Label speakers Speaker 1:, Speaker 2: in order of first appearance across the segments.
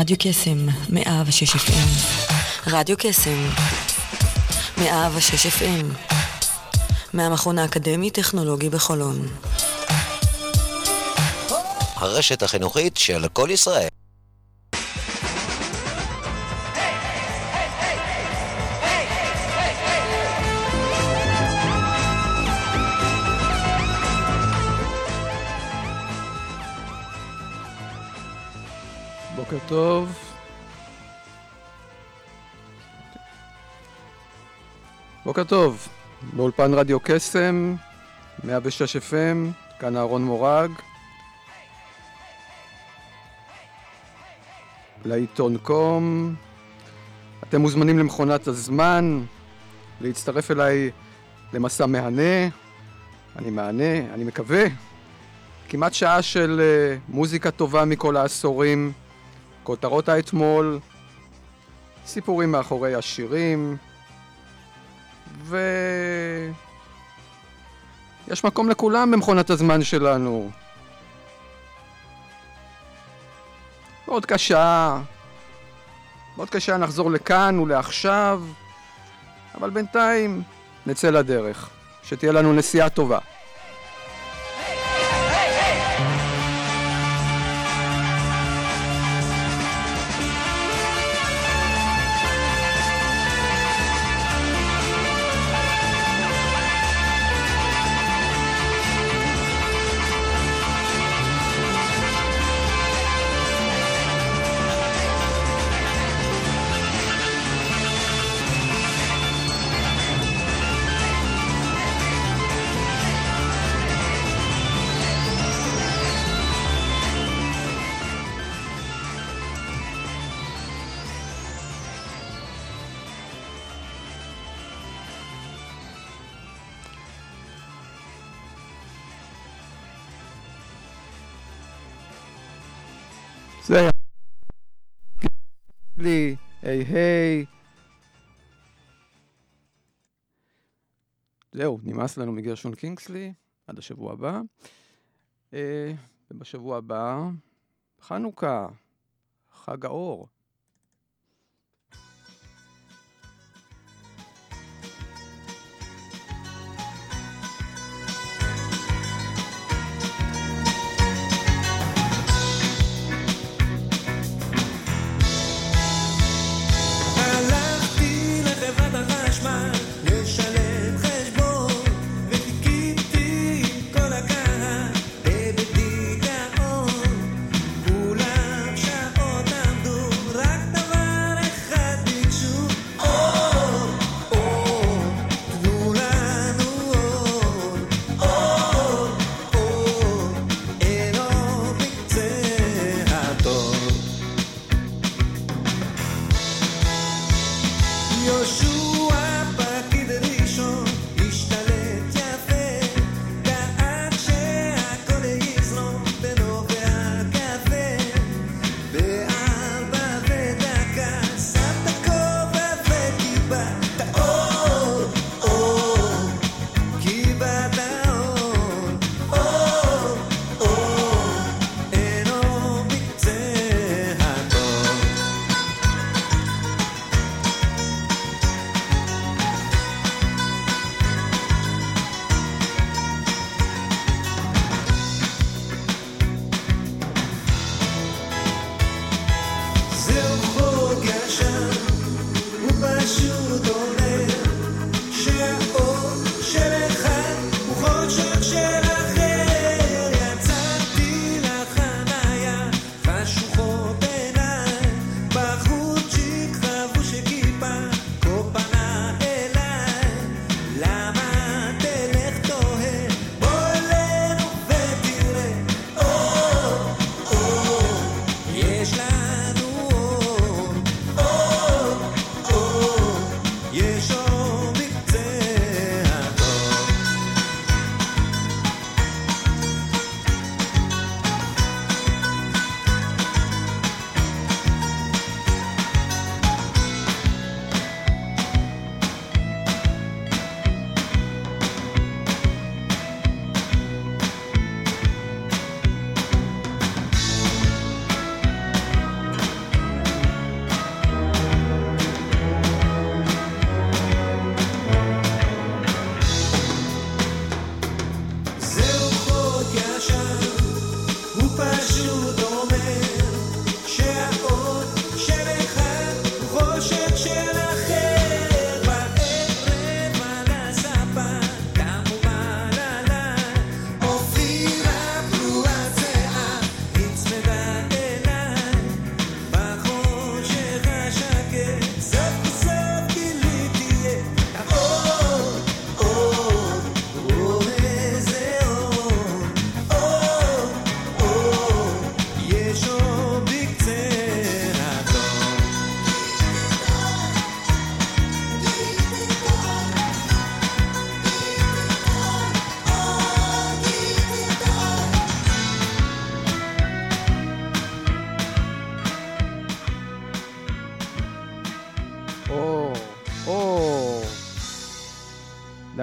Speaker 1: רדיו קסם, מאה ושש FM. רדיו קסם, מאה ושש FM. מהמכון האקדמי-טכנולוגי בחולון.
Speaker 2: הרשת החינוכית של כל ישראל.
Speaker 3: בוקר טוב, באולפן רדיו קסם, 106 FM, כאן אהרון מורג. לעיתון קום. אתם מוזמנים למכונת הזמן, להצטרף אליי למסע מהנה. אני מהנה, אני מקווה. כמעט שעה של uh, מוזיקה טובה מכל העשורים, כותרות האתמול, סיפורים מאחורי השירים, ו... יש מקום לכולם במכונת הזמן שלנו. מאוד קשה, מאוד קשה נחזור לכאן ולעכשיו, אבל בינתיים נצא לדרך. שתהיה לנו נסיעה טובה. היי היי. זהו, נמאס לנו מגרשון קינגסלי, עד השבוע הבא. אה, ובשבוע הבא, חנוכה, חג האור.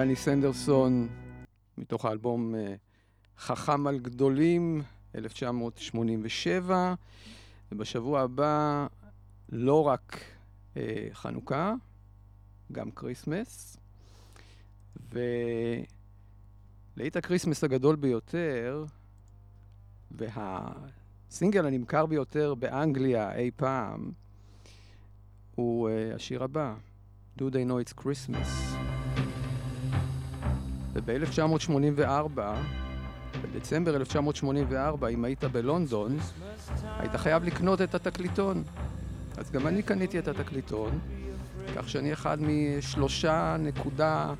Speaker 3: דני סנדרסון, מתוך האלבום אה, חכם על גדולים, 1987. ובשבוע הבא לא רק אה, חנוכה, גם כריסמס. ולהיט הקריסמס הגדול ביותר, והסינגל הנמכר ביותר באנגליה אי פעם, הוא uh, השיר הבא, Do They Know It's Christmas. וב-1984, בדצמבר 1984, אם היית בלונדון, היית חייב לקנות את התקליטון. אז גם אני קניתי את התקליטון, כך שאני אחד משלושה נקודה...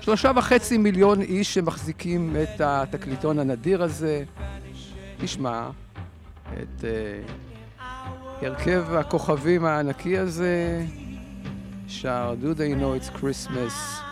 Speaker 3: שלושה וחצי מיליון איש שמחזיקים את התקליטון הנדיר הזה. נשמע את uh, הרכב הכוכבים הענקי הזה, שר Do They Know It's Christmas.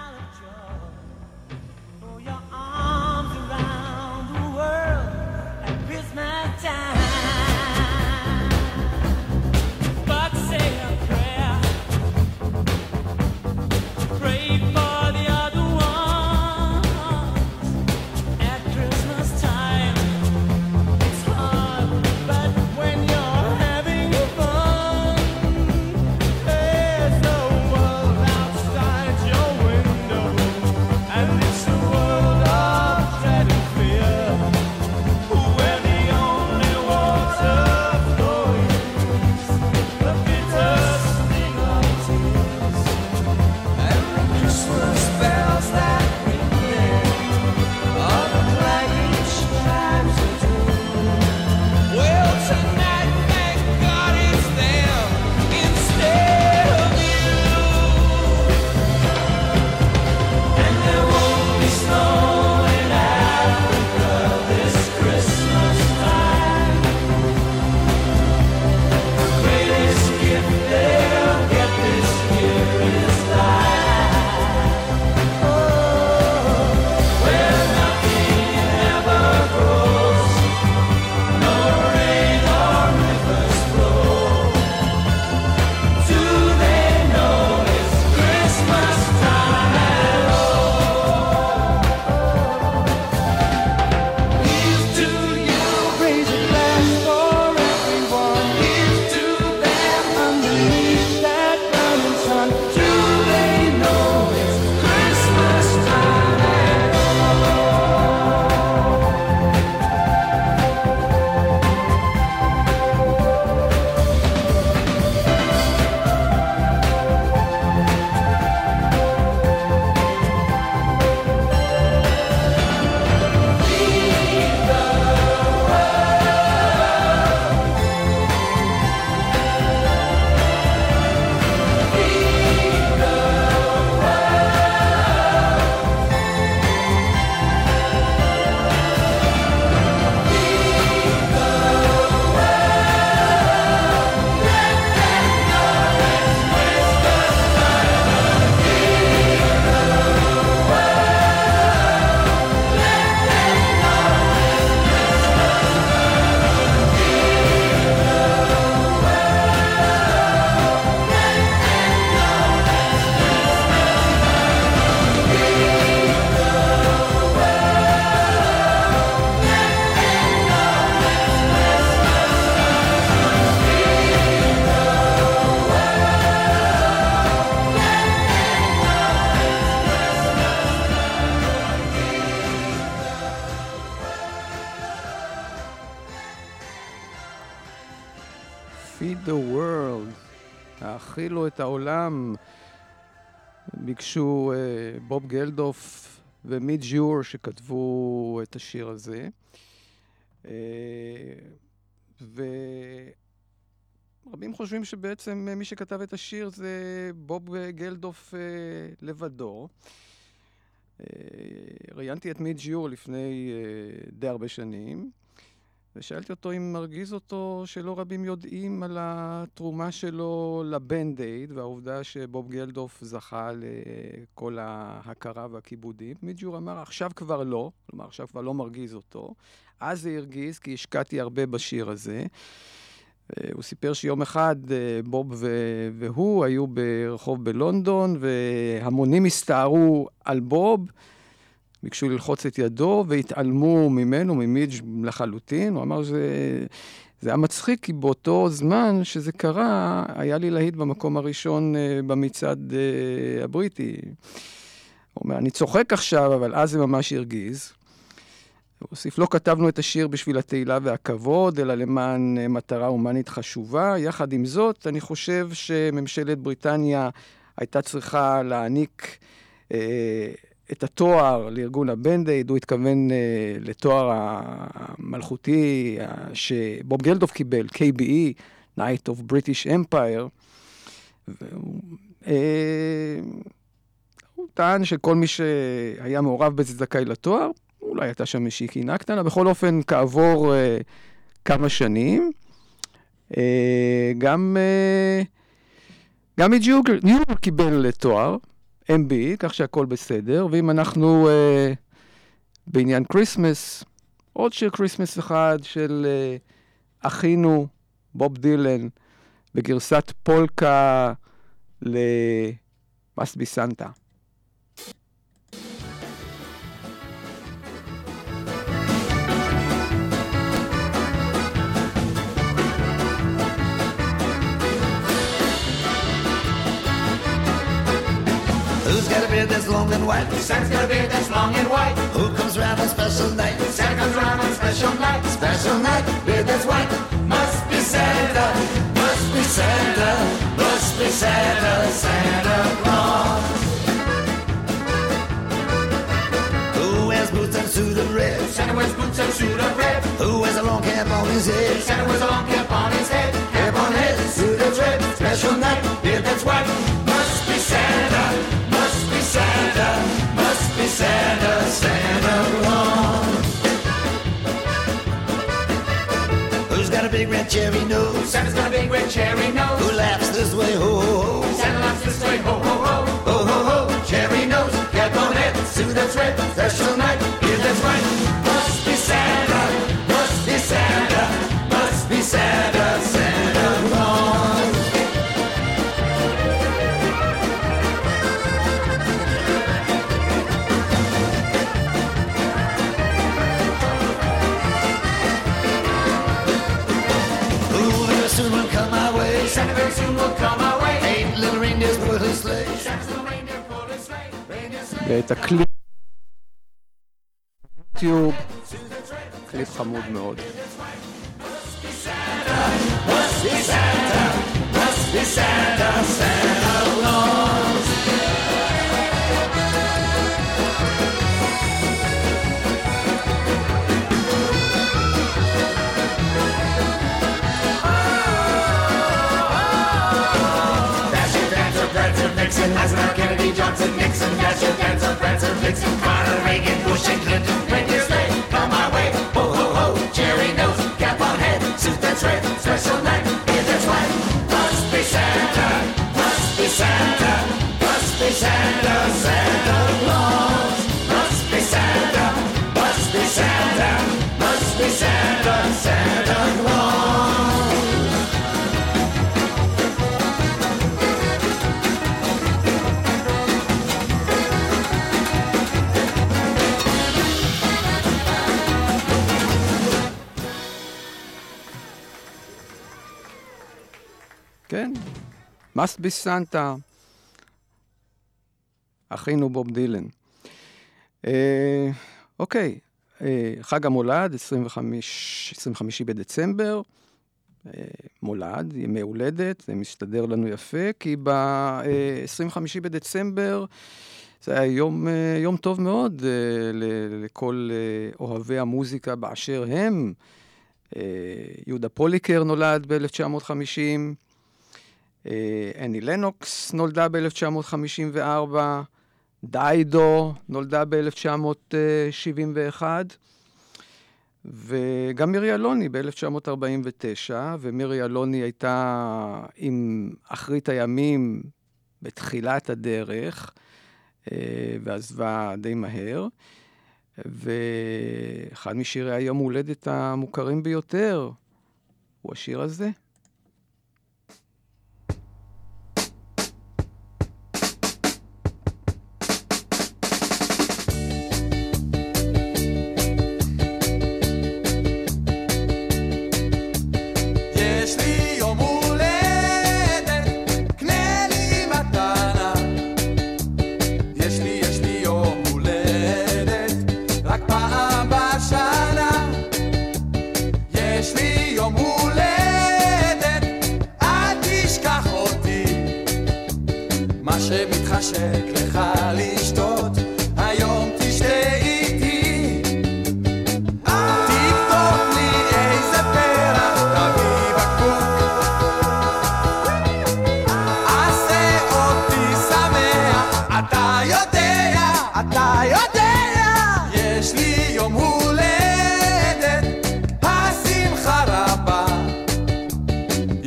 Speaker 3: את העולם. ביקשו uh, בוב גלדוף ומיד ג'ור שכתבו את השיר הזה. Uh, ורבים חושבים שבעצם מי שכתב את השיר זה בוב גלדוף uh, לבדו. Uh, ראיינתי את מיד ג'ור לפני uh, די הרבה שנים. ושאלתי אותו אם מרגיז אותו שלא רבים יודעים על התרומה שלו לבנד אייד והעובדה שבוב גלדוף זכה לכל ההכרה והכיבודים. מידג'ור אמר, עכשיו כבר לא, כלומר, עכשיו כבר לא מרגיז אותו. אז זה הרגיז, כי השקעתי הרבה בשיר הזה. אה, הוא סיפר שיום אחד אה, בוב והוא היו ברחוב בלונדון, והמונים הסתערו על בוב, ביקשו ללחוץ את ידו והתעלמו ממנו, ממידג' לחלוטין. הוא אמר שזה זה היה מצחיק, כי באותו זמן שזה קרה, היה לי להיט במקום הראשון אה, במצעד הבריטי. הוא אומר, אני צוחק עכשיו, אבל אז זה ממש הרגיז. הוא הוסיף, לא כתבנו את השיר בשביל התהילה והכבוד, אלא למען אה, מטרה הומנית חשובה. יחד עם זאת, אני חושב שממשלת בריטניה הייתה צריכה להעניק אה, את התואר לארגון הבנדייד, הוא התכוון אה, לתואר המלכותי אה, שבוב גלדוף קיבל, KBE, Night of British Empire. והוא, אה, הוא טען שכל מי שהיה מעורב בזה זכאי לתואר, אולי הייתה שם איזושהי קנאה קטנה, בכל אופן, כעבור אה, כמה שנים, אה, גם, אה, גם מידג' יור קיבל תואר, MBE, כך שהכל בסדר, ואם אנחנו אה, בעניין כריסמס, עוד שיר כריסמס אחד של אה, אחינו בוב דילן, בגרסת פולקה למאסט סנטה.
Speaker 4: Beard that's long and white. Santa's got a beard that's long and white. Who comes round on special night? Santa comes round on special night. Special night, beard that's white. Must be Santa, must be Santa, must be Santa, Santa Claus. Who wears boots and suit of red? Santa wears boots and suit of red. Who wears a long cap on his head? Santa wears a long cap on his head. Cap on head, suit of red. Special night, beard that's white. Must be Santa. Santa, must be Santa, Santa Claus. Who's got a big red cherry nose? Santa's got a big red cherry nose. Who laughs this way, ho ho ho? Santa laughs this way, ho ho ho. Ho ho ho, cherry nose, cap on head, suit that's red, special night, here that's right.
Speaker 3: ואת הקליפ יוטיוב, קליפ חמוד מאוד.
Speaker 4: Santa,
Speaker 3: אחינו בוב דילן. אה, אוקיי, אה, חג המולד, 25, 25 בדצמבר, אה, מולד, ימי הולדת, זה מסתדר לנו יפה, כי ב-25 בדצמבר זה היה יום, אה, יום טוב מאוד אה, לכל אה, אוהבי המוזיקה באשר הם. אה, יהודה פוליקר נולד ב-1950, אה, אני לנוקס נולדה ב-1954, דיידו נולדה ב-1971, וגם מירי אלוני ב-1949, ומירי אלוני הייתה עם אחרית הימים בתחילת הדרך, אה, ועזבה די מהר. ואחד משירי היום הולדת המוכרים ביותר הוא השיר הזה,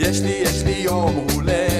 Speaker 5: יש לי, יש לי יום הולדת,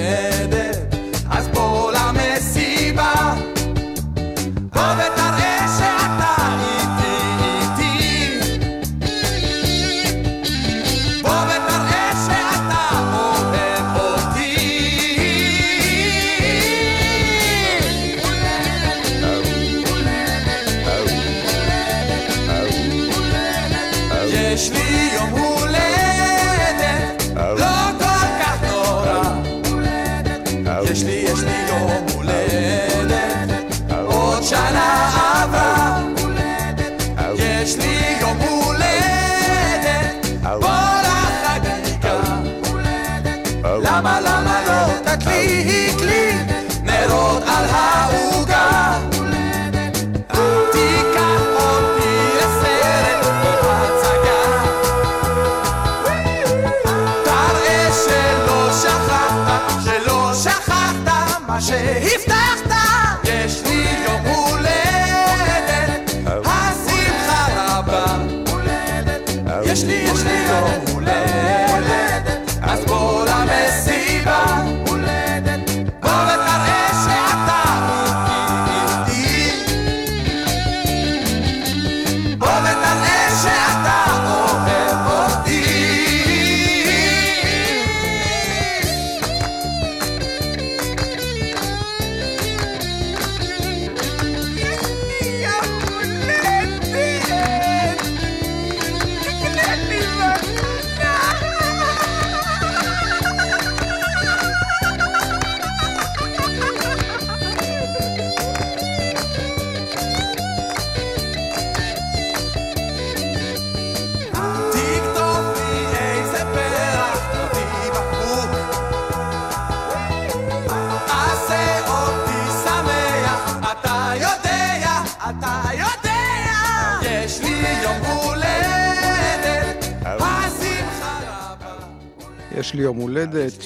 Speaker 5: יש לי יום הולדת,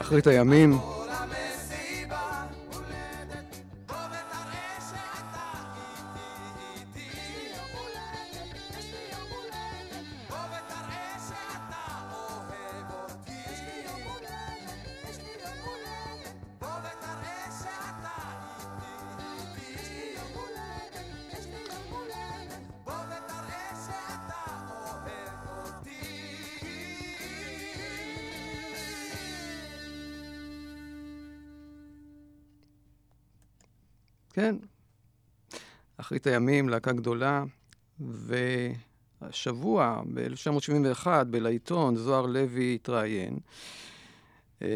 Speaker 3: אחרית הימים. כן, אחרית הימים, להקה גדולה, והשבוע, ב-1971, בלעיתון, זוהר לוי התראיין, אה,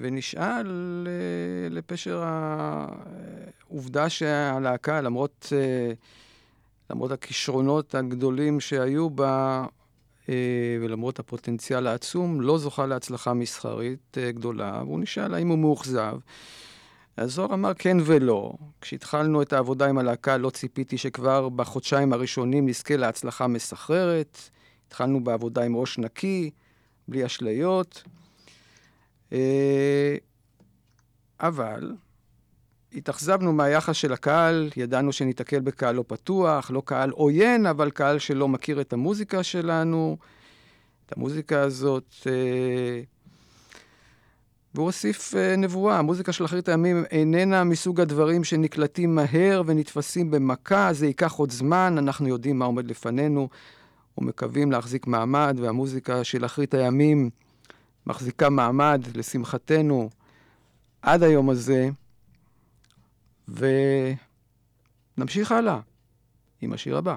Speaker 3: ונשאל אה, לפשר העובדה שהלהקה, למרות, אה, למרות הכישרונות הגדולים שהיו בה, ולמרות הפוטנציאל העצום, לא זוכה להצלחה מסחרית גדולה, והוא נשאל האם הוא מאוכזב. אז זוהר אמר כן ולא. כשהתחלנו את העבודה עם הלהקה לא ציפיתי שכבר בחודשיים הראשונים נזכה להצלחה מסחררת. התחלנו בעבודה עם ראש נקי, בלי אשליות. אה, אבל התאכזבנו מהיחס של הקהל, ידענו שניתקל בקהל לא פתוח, לא קהל עוין, אבל קהל שלא מכיר את המוזיקה שלנו, את המוזיקה הזאת. אה, והוא הוסיף uh, נבואה, המוזיקה של אחרית הימים איננה מסוג הדברים שנקלטים מהר ונתפסים במכה, זה ייקח עוד זמן, אנחנו יודעים מה עומד לפנינו ומקווים להחזיק מעמד, והמוזיקה של אחרית הימים מחזיקה מעמד, לשמחתנו, עד היום הזה, ונמשיך הלאה עם השיר הבא.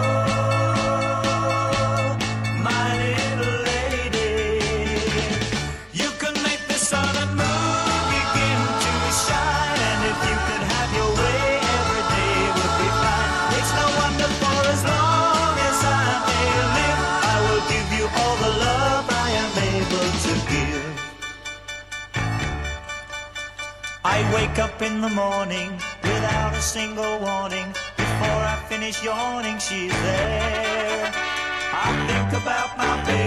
Speaker 6: wake up in the morning without a single warning. Before I finish yawning, she's there. I think about my baby,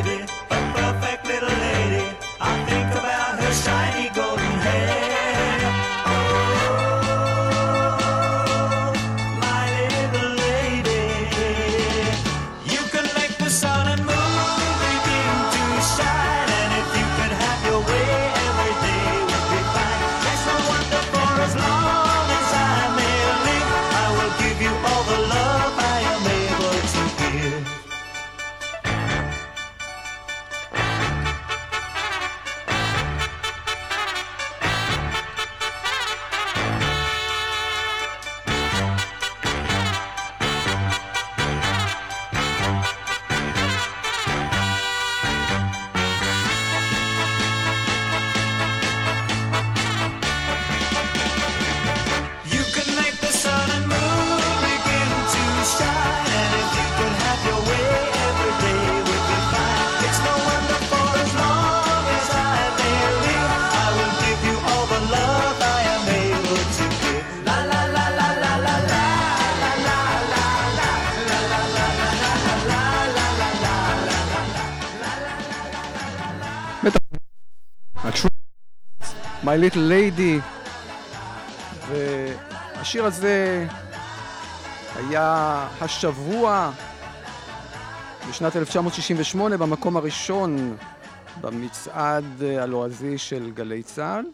Speaker 6: My Little Lady,
Speaker 3: והשיר הזה היה השבוע בשנת 1968 במקום הראשון במצעד הלועזי של גלי צה"ל.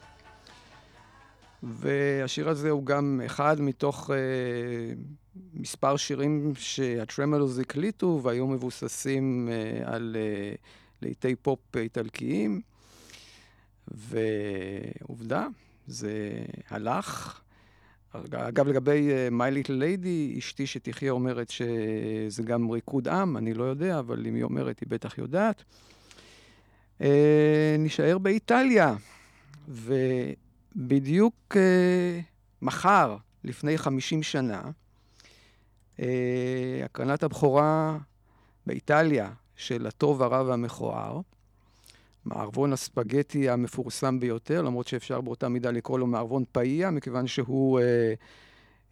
Speaker 3: והשיר הזה הוא גם אחד מתוך uh, מספר שירים שהטרמלוז הקליטו והיו מבוססים uh, על uh, לעיתי פופ איטלקיים. ועובדה, זה הלך. אגב, לגבי uh, My Little Lady, אשתי שתחיה אומרת שזה גם ריקוד עם, אני לא יודע, אבל אם היא אומרת, היא בטח יודעת. Uh, נישאר באיטליה, ובדיוק uh, מחר, לפני 50 שנה, uh, הקרנת הבכורה באיטליה של הטוב, הרע והמכוער, מערבון הספגטי המפורסם ביותר, למרות שאפשר באותה מידה לקרוא לו מערבון פאיה, מכיוון שהוא אה,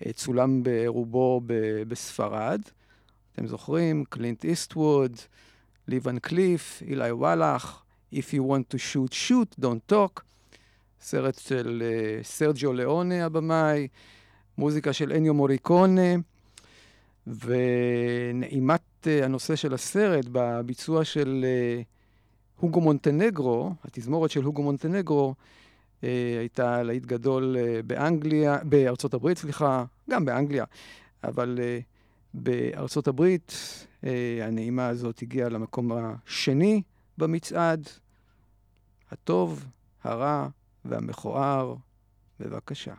Speaker 3: אה, צולם ברובו ב- בספרד. אתם זוכרים? קלינט איסטווד, לי ון קליף, אילי וואלאך, If you want to shoot, shoot, don't talk. סרט של אה, סרג'יו ליאונה הבמאי, מוזיקה של אניו מוריקונה, ונעימת אה, הנושא של הסרט בביצוע של... אה, הוגו מונטנגרו, התזמורת של הוגו מונטנגרו, אה, הייתה להיט גדול אה, באנגליה, בארצות הברית, סליחה, גם באנגליה, אבל אה, בארצות הברית אה, הנעימה הזאת הגיעה למקום השני במצעד. הטוב, הרע והמכוער, בבקשה.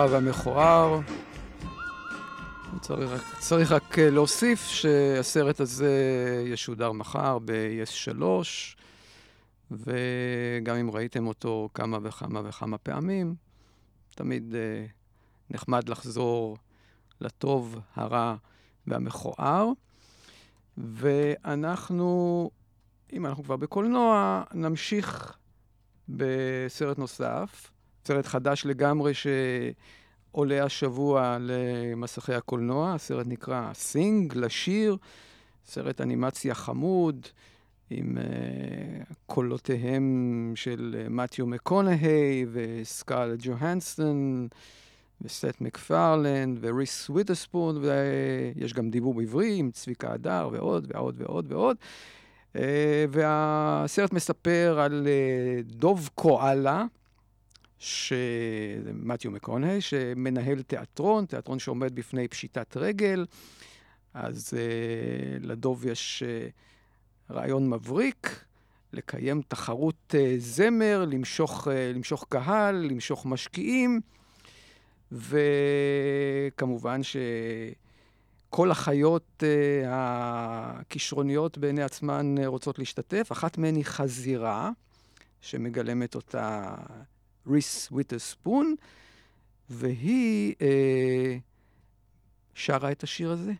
Speaker 3: הרע והמכוער. צריך, צריך רק אה, להוסיף שהסרט הזה ישודר מחר ב-yes 3, וגם אם ראיתם אותו כמה וכמה וכמה פעמים, תמיד אה, נחמד לחזור לטוב, הרע והמכוער. ואנחנו, אם אנחנו כבר בקולנוע, נמשיך בסרט נוסף, סרט חדש לגמרי שעולה השבוע למסכי הקולנוע, הסרט נקרא Sing, לשיר, סרט אנימציה חמוד, עם אה, קולותיהם של מתיו מקונהי וסקארלט ג'והנסון וסט מקפרלנד וריס וויטרספון, ויש גם דיבור בעברי עם צביקה הדר ועוד ועוד ועוד ועוד. Uh, והסרט מספר על uh, דוב קואלה, מתיו מקונהי, שמנהל תיאטרון, תיאטרון שעומד בפני פשיטת רגל. אז uh, לדוב יש uh, רעיון מבריק, לקיים תחרות uh, זמר, למשוך, uh, למשוך קהל, למשוך משקיעים, וכמובן שכל החיות uh, הכישרוניות בעיני עצמן uh, רוצות להשתתף. אחת מהן היא חזירה, שמגלמת אותה ריס וויטרספון, והיא אה, שרה את השיר הזה.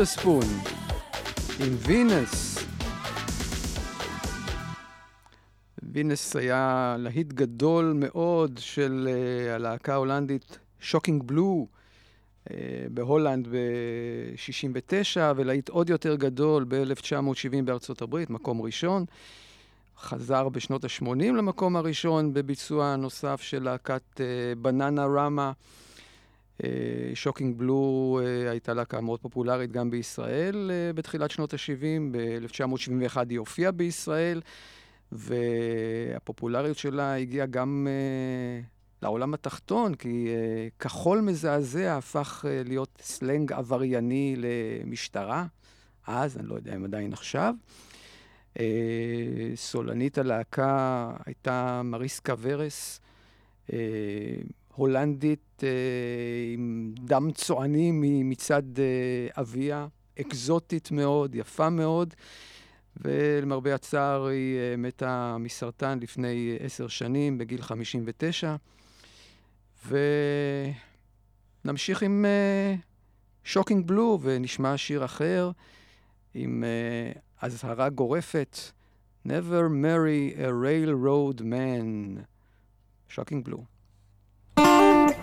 Speaker 3: ריס וויטרספון עם Venus. Venus היה להיט גדול מאוד של אה, הלהקה ההולנדית שוקינג בלו אה, בהולנד ב-69, ולהיט עוד יותר גדול ב-1970 בארצות הברית, מקום ראשון. חזר בשנות ה-80 למקום הראשון בביצוע נוסף של להקת אה, בננרמה. שוקינג בלו אה, הייתה להקה מאוד פופולרית גם בישראל אה, בתחילת שנות ה-70, ב-1971 היא הופיעה בישראל, והפופולריות שלה הגיעה גם אה, לעולם התחתון, כי אה, כחול מזעזע הפך אה, להיות סלנג עברייני למשטרה, אז, אני לא יודע אם עדיין עכשיו. אה, סולנית הלהקה הייתה מריסקה ורס, אה, הולנדית אה, עם דם צועני מצד אה, אביה, אקזוטית מאוד, יפה מאוד, ולמרבה הצער היא אה, מתה מסרטן לפני עשר שנים, בגיל 59. ונמשיך עם שוקינג בלו, ונשמע שיר אחר עם אזהרה גורפת, Never marry a railroad man. שוקינג בלו. Bye.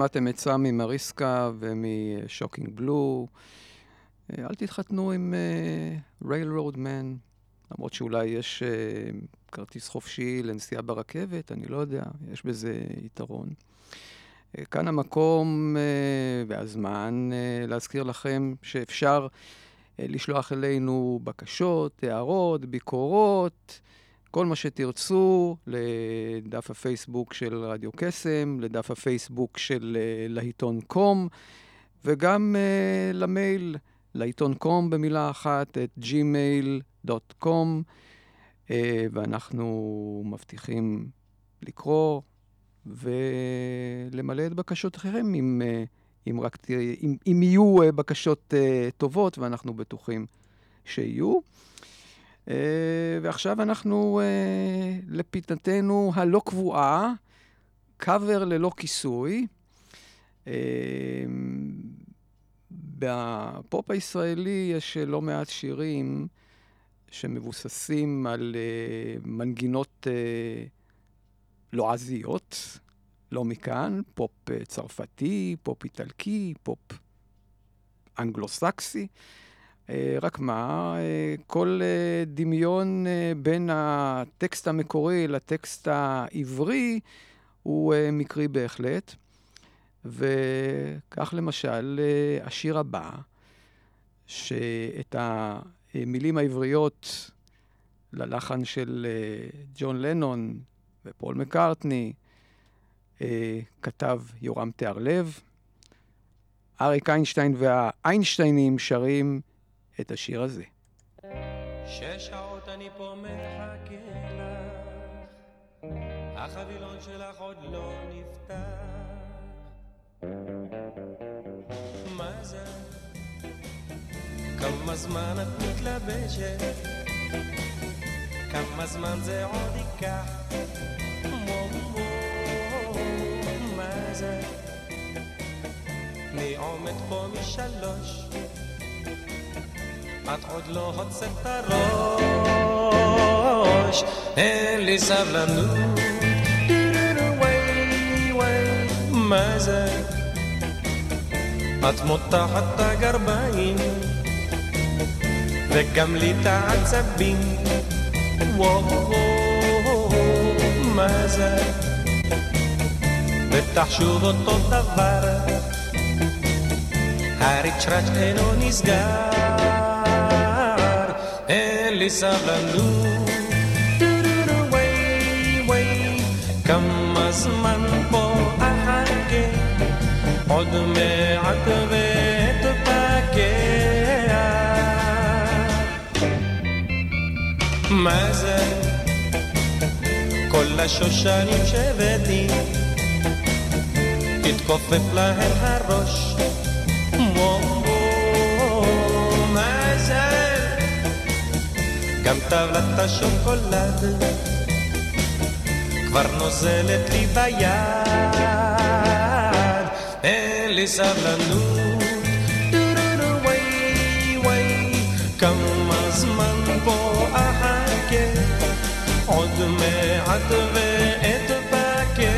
Speaker 3: שמעתם את סמי מריסקה ומשוקינג בלו. אה, אל תתחתנו עם railroad man, למרות שאולי יש אה, כרטיס חופשי לנסיעה ברכבת, אני לא יודע, יש בזה יתרון. אה, כאן המקום אה, והזמן אה, להזכיר לכם שאפשר אה, לשלוח אלינו בקשות, הערות, ביקורות, כל מה שתרצו, לדף הפייסבוק של רדיו קסם, לדף הפייסבוק של אה, להיטון קום, וגם אה, למייל, לעיתון קום במילה אחת, את gmail.com, אה, ואנחנו מבטיחים לקרוא ולמלא את בקשותיכם, אם, אה, אם, רק, אם, אם יהיו אה, בקשות אה, טובות, ואנחנו בטוחים שיהיו. אה, ועכשיו אנחנו אה, לפינתנו הלא קבועה, קאבר ללא כיסוי. אה, בפופ הישראלי יש לא מעט שירים שמבוססים על מנגינות לועזיות, לא מכאן, פופ צרפתי, פופ איטלקי, פופ אנגלו-סקסי. אה, רק מה, אה, כל אה, דמיון בין הטקסט המקורי לטקסט העברי הוא מקרי בהחלט. וכך למשל השיר הבא, שאת המילים העבריות ללחן של ג'ון לנון ופול מקארטני, כתב יורם תיארלב. אריק איינשטיין והאיינשטיינים שרים את השיר הזה.
Speaker 7: שש שעות אני פה מחכה לך, החבילון שלך עוד לא נפתח. מה זה? כמה זמן את מתלבשת? כמה זמן זה עוד ייקח? מה זה? אני עומד פה משלוש את עוד לא הוצאת את הראש, אין לי סבלנות. מה זה? את מותחת את הגרביים, וגם לי את העצבים. וואו, מה זה? בטח שוב אותו דבר, הריצ'ראץ' אינו נסגר. אין לי סבלנות. דו-דו-דו, וואי, וואי, כמה זמן פה אחכה, עוד מעט ואתפכח. מה זה? כל השושנים שהבאתי, התכופף להם הראש. וואו, מה גם טבלת השוקולד כבר נוזלת לי ביד, אין לי סבלנות. דו-דו-דו, וואי, וואי, כמה זמן פה אחכה, עוד מעט ואתפכח.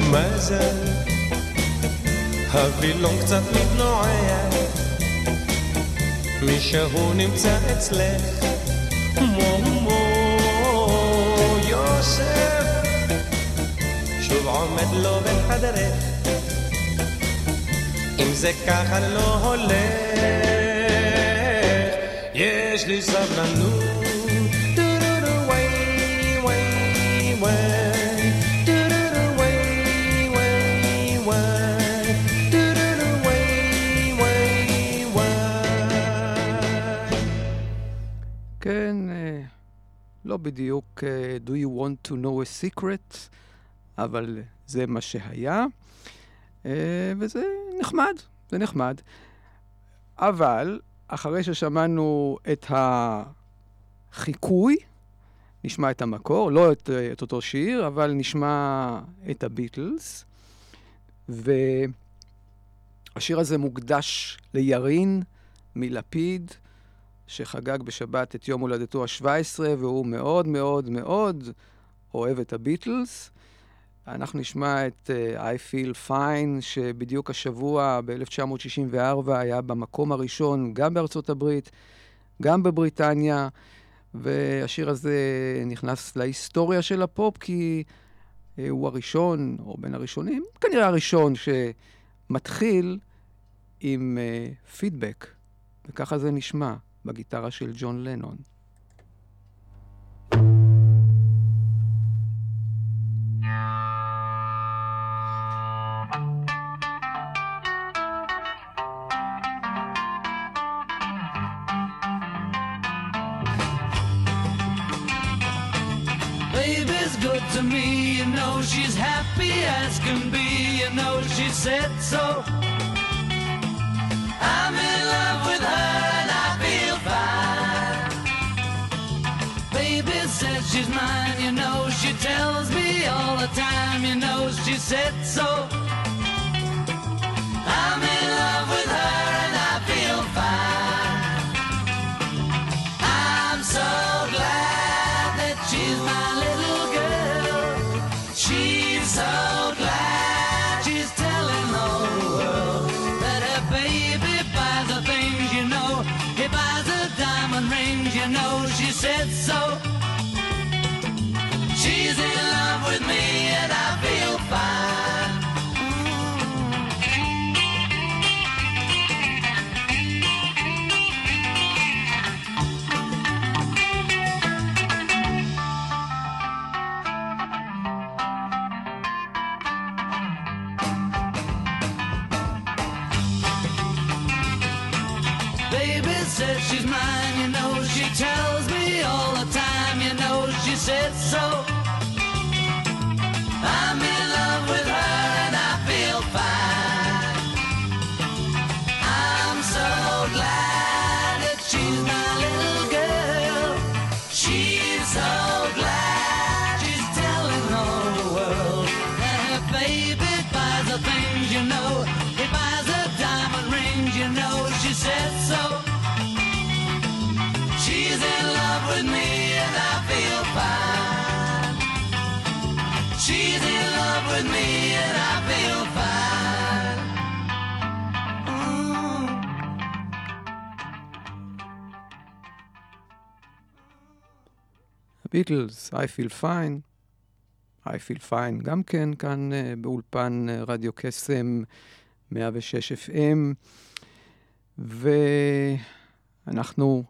Speaker 7: מה זה? הווילון קצת מתנועע מישהו נמצא אצלך מו מו יוסף. שוב עומד לו בחדרך. אם זה ככה לא הולך יש לי סבלנות
Speaker 3: לא בדיוק אה, Do you want to know a secret, אבל זה מה שהיה, אה, וזה נחמד, זה נחמד. אבל אחרי ששמענו את החיקוי, נשמע את המקור, לא את, אה, את אותו שיר, אבל נשמע את הביטלס. והשיר הזה מוקדש לירין מלפיד, שחגג בשבת את יום הולדתו ה-17, והוא מאוד מאוד מאוד אוהב את הביטלס. אנחנו נשמע את uh, I Feel Fine, שבדיוק השבוע, ב-1964, היה במקום הראשון, גם בארצות הברית, גם בבריטניה, והשיר הזה נכנס להיסטוריה של הפופ, כי uh, הוא הראשון, או בין הראשונים, כנראה הראשון שמתחיל עם uh, פידבק, וככה זה נשמע בגיטרה של ג'ון לנון.
Speaker 8: She said so. She's mine, you know she tells me all the time, you know she said so. I'm in love with her and I feel fine. I'm so glad that she's my little girl. She's so glad she's telling all the world that her baby buys the things you know. He buys her diamond rings, you know. She said so. She's in love with me and I feel fine.
Speaker 3: ביטלס, I feel fine, I feel fine, גם כן כאן אה, באולפן אה, רדיו קסם 106 FM, ואנחנו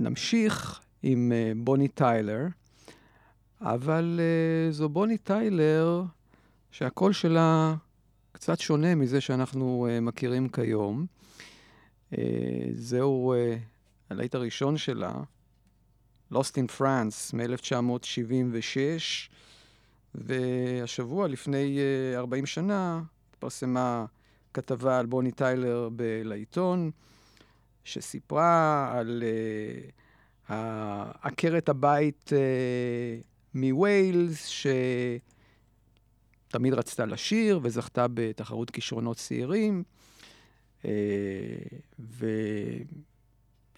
Speaker 3: נמשיך עם אה, בוני טיילר, אבל זו בוני טיילר שהקול שלה קצת שונה מזה שאנחנו מכירים כיום. זהו הלהיט הראשון שלה, Lost in France מ-1976, והשבוע, לפני uh, 40 שנה, התפרסמה כתבה על בוני טיילר לעיתון, שסיפרה על uh, עקרת הבית uh, מווילס, שתמיד רצתה לשיר וזכתה בתחרות כישרונות צעירים, uh,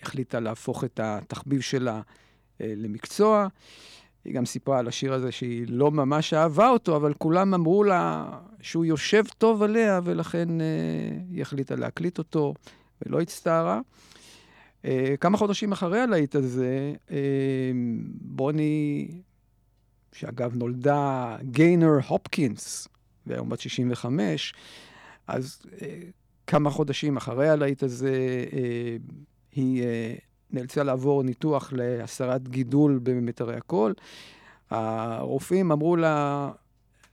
Speaker 3: והחליטה להפוך את התחביב שלה אה, למקצוע. היא גם סיפרה על השיר הזה שהיא לא ממש אהבה אותו, אבל כולם אמרו לה שהוא יושב טוב עליה, ולכן אה, היא החליטה להקליט אותו, ולא הצטערה. אה, כמה חודשים אחרי הלהיט הזה, אה, בוני, שאגב נולדה גיינר הופקינס, והיום בת 65, אז אה, כמה חודשים אחרי הלהיט הזה, אה, היא אה, נאלצה לעבור ניתוח להסרת גידול במיתרי הקול. הרופאים אמרו לה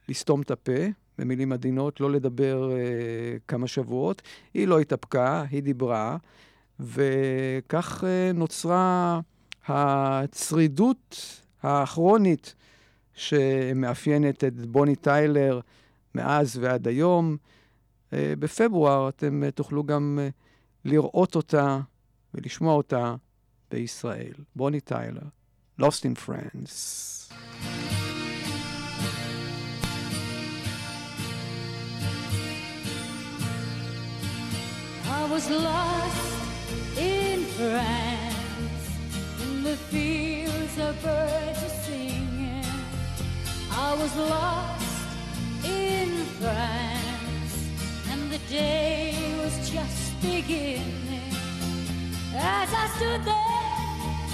Speaker 3: לסתום את הפה, במילים עדינות, לא לדבר אה, כמה שבועות. היא לא התאפקה, היא דיברה, וכך אה, נוצרה הצרידות הכרונית שמאפיינת את בוני טיילר מאז ועד היום. אה, בפברואר אתם אה, תוכלו גם אה, לראות אותה ולשמוע אותה בישראל. בוני טיילר, Lost in France.
Speaker 9: I was lost in France, in the fields of birds are singing. I was lost in France, and the day was just beginning. As I stood there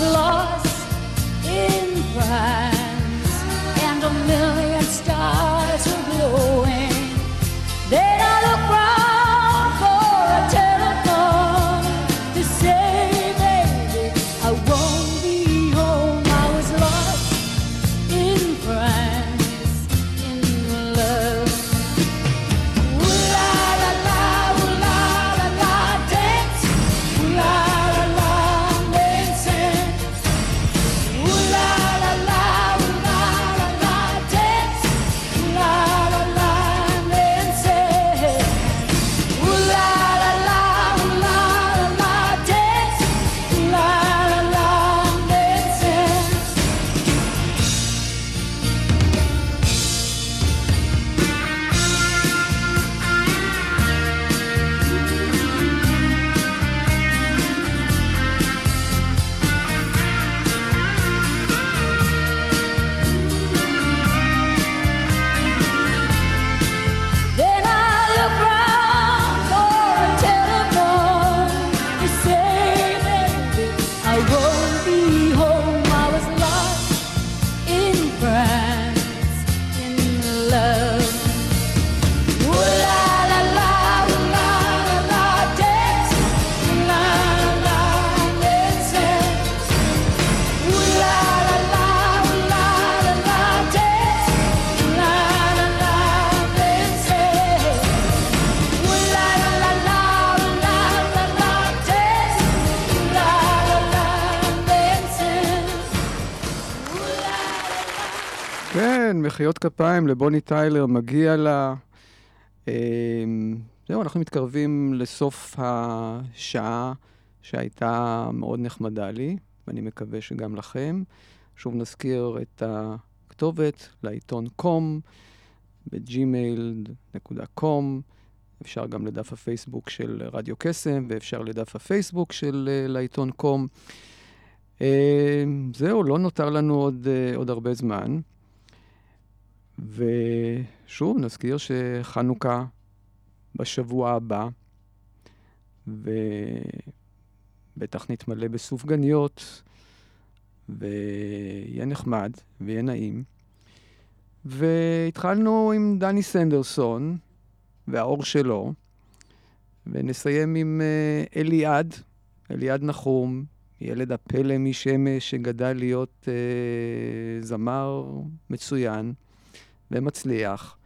Speaker 9: lost
Speaker 3: מחיאות כפיים לבוני טיילר, מגיע לה. אמ, זהו, אנחנו מתקרבים לסוף השעה שהייתה מאוד נחמדה לי, ואני מקווה שגם לכם. שוב נזכיר את הכתובת להיטון קום, בג'ימייל.קום. אפשר גם לדף הפייסבוק של רדיו קסם, ואפשר לדף הפייסבוק של אה, להיטון קום. אה, זהו, לא נותר לנו עוד, אה, עוד הרבה זמן. ושוב, נזכיר שחנוכה בשבוע הבא, ובטח נתמלא בסופגניות, ויהיה נחמד, ויהיה נעים. והתחלנו עם דני סנדרסון והאור שלו, ונסיים עם אה, אליעד, אליעד נחום, ילד הפלא משמש שגדל להיות אה, זמר מצוין ומצליח.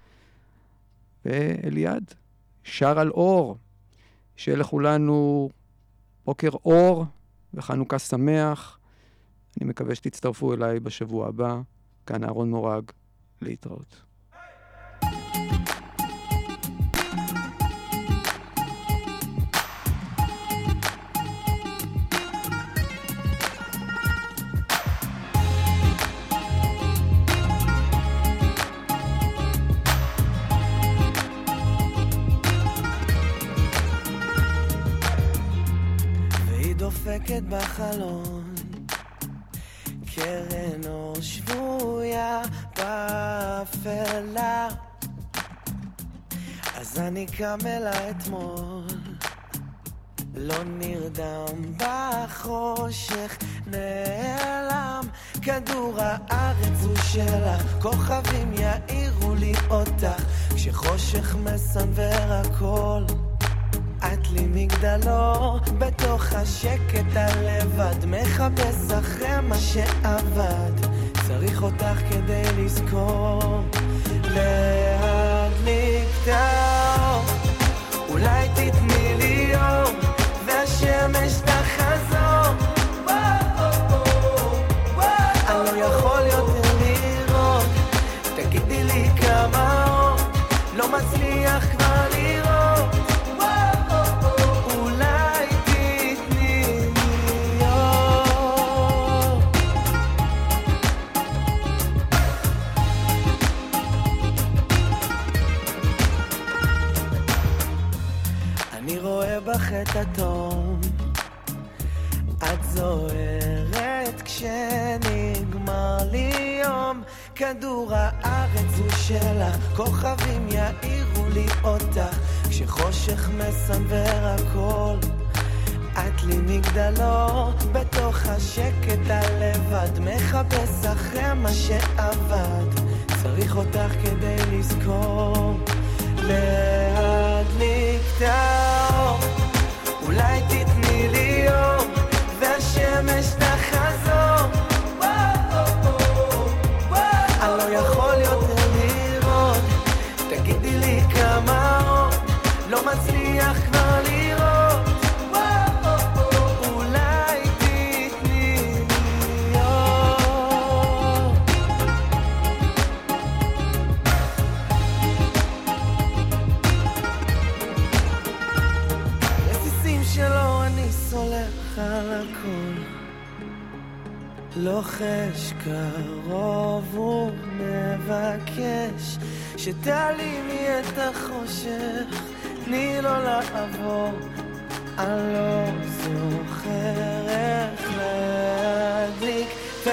Speaker 3: ואליעד שר על אור, שיהיה לכולנו בוקר אור וחנוכה שמח. אני מקווה שתצטרפו אליי בשבוע הבא. כאן אהרון מורג, להתראות.
Speaker 10: דופקת בחלון. קרן אור שבויה באפלה. אז אני קם אלה אתמול לא נרדם בחושך נעלם. כדור הארץ הוא שלך כוכבים יאירו לי אותך כשחושך מסנוור הכל לי מגדלור בתוך השקט הלבד מחפש אחרי מה שאבד צריך אותך כדי לזכור להדליק את האור. אולי תתני לי יום והשמש תחזור כדור הארץ הוא שלך כוכבים יאירו לי אותך כשחושך מסנוור הכל את לי מגדלור בתוך השקט הלבד מחפש אחרי מה שאבד צריך אותך כדי לזכור לוחש קרוב ומבקש שתעלימי את החושך, תני לו לעבור. אני לא זוכר איך להדליק את